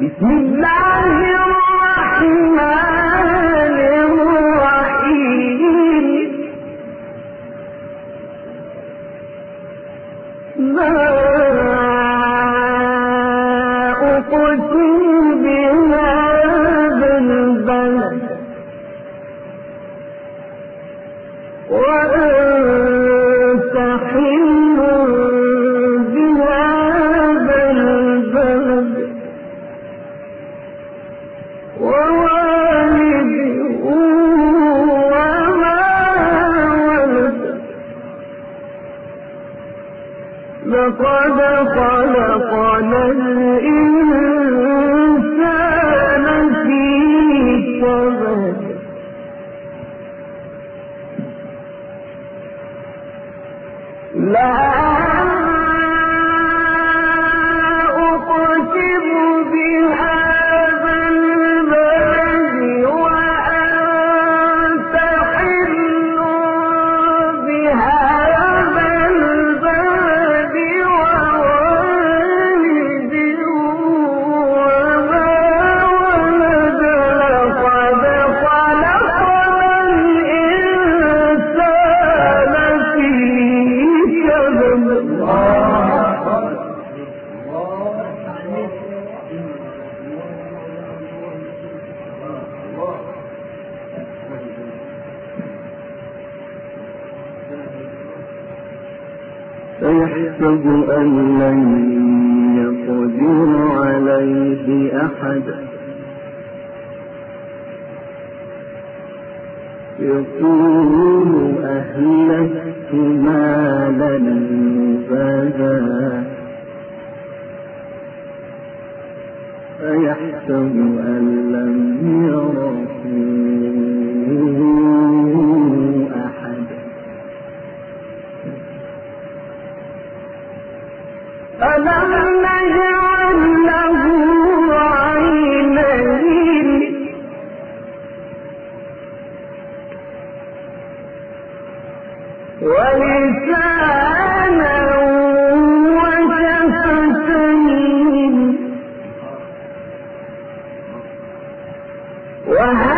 بسم الله الرحمن الرحيم. ما أقسم فيحسب أن لن يقدر عليه أحد. يقول أهلكت مالا لبدا فيحسب أن لم يره وهديناه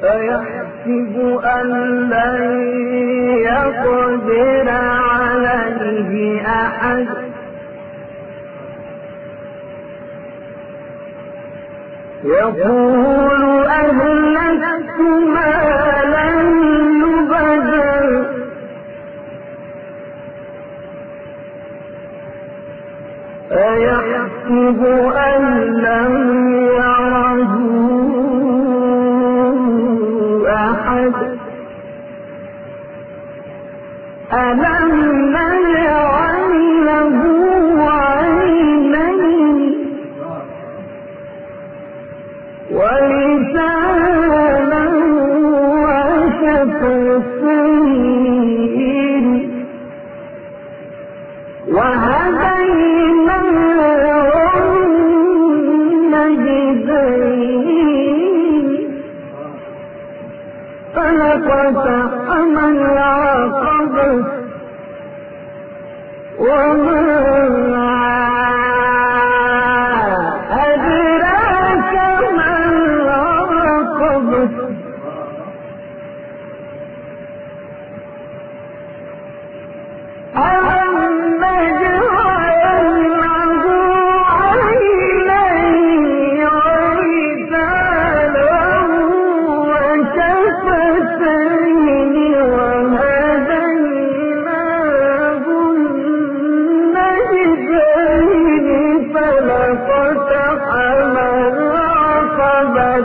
فيحسب أن لن يقدر عليه أحد؟ يقول أهلكت مالا لبدا أيحسب أن لم يره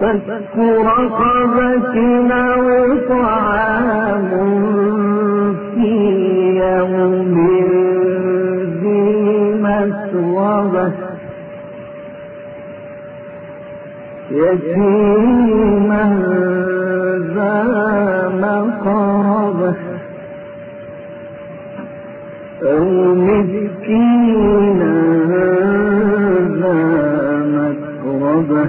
فك رقبة أو طعام في يوم ذي مسغبة يتيما ذا مقربة أو مسكينا ذا مكربة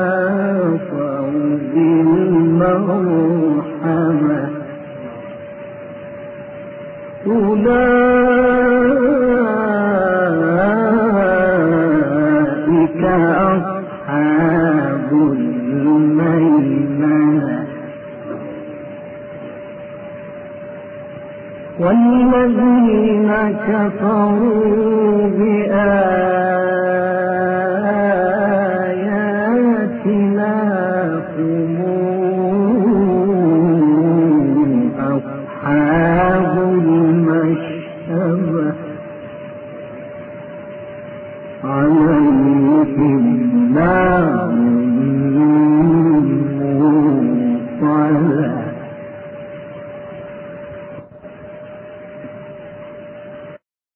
والذين كفروا بآياتنا هم أصحاب المشتبه عليهم نار